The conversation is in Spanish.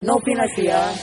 No opinas ya.